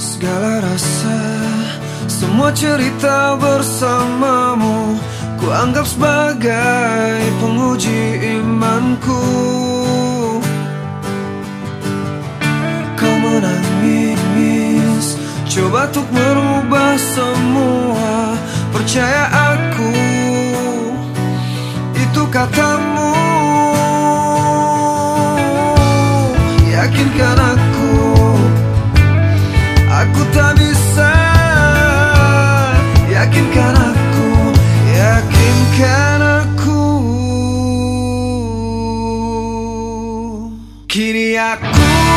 segala rasa Semua cerita bersamamu Ku anggap sebagai penguji imanku. Kau menangis Coba untuk merubah semua Percaya aku. Itu katamu. Yakinkan aku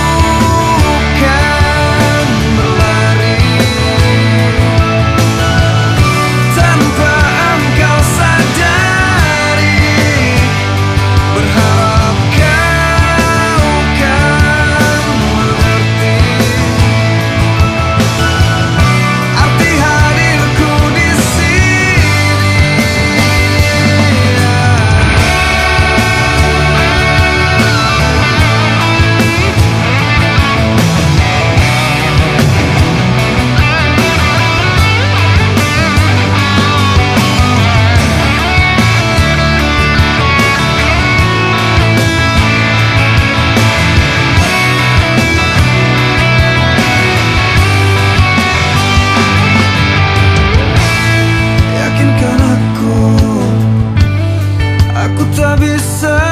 so